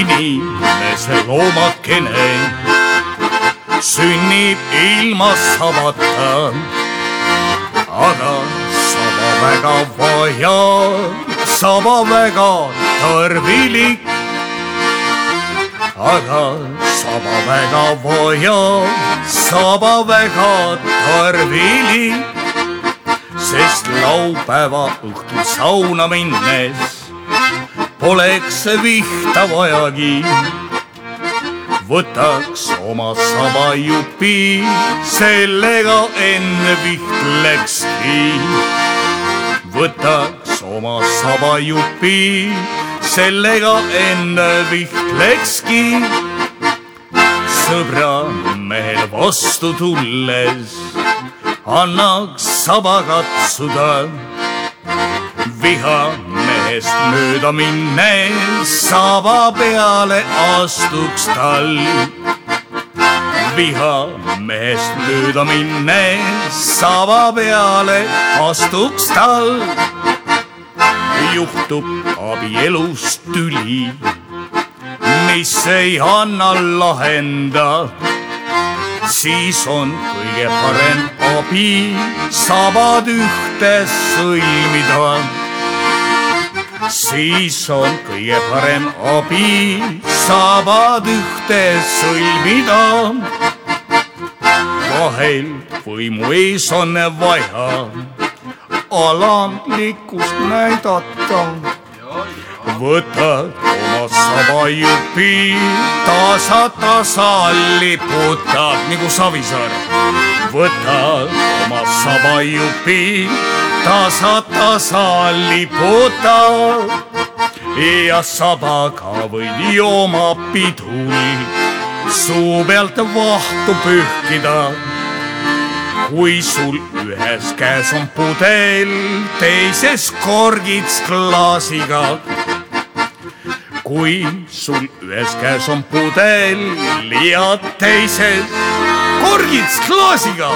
inimese loomakene. Sünnib ilma sabata, aga saba väga vaja, saba väga tarvilik. aga saba väga vaja, saba väga tarvilik, sest laupäeva õhtul sauna minnes poleks vihta vajagi võtaks oma sabajupi, sellega enne vihtlekski. võtaks oma sabajupi, sellega enne vihtlekski. sõbra mehel vastu tulles annaks saba katsuda viha mehest mööda minnes saba peale astuks tal. viha mehest mööda minnes saba peale astuks tal. juhtub abielus tüli, mis ei anna lahenda siis on kõige parem abi sabad ühte sõlmida siis on kõige parem abi, saavad ühte sõlmida. vahel võimu ees on vaja alandlikkust näidata. võtad oma sabajupi, tasa-tasa liputad nagu Savisaar. võtad oma sabajupi tasa-tasa liputa ja sabaga võid jooma pidul suu pealt vahtu pühkida. kui sul ühes käes on pudel, teises korgits klaasiga. kui sul ühes käes on pudel ja teises korgits klaasiga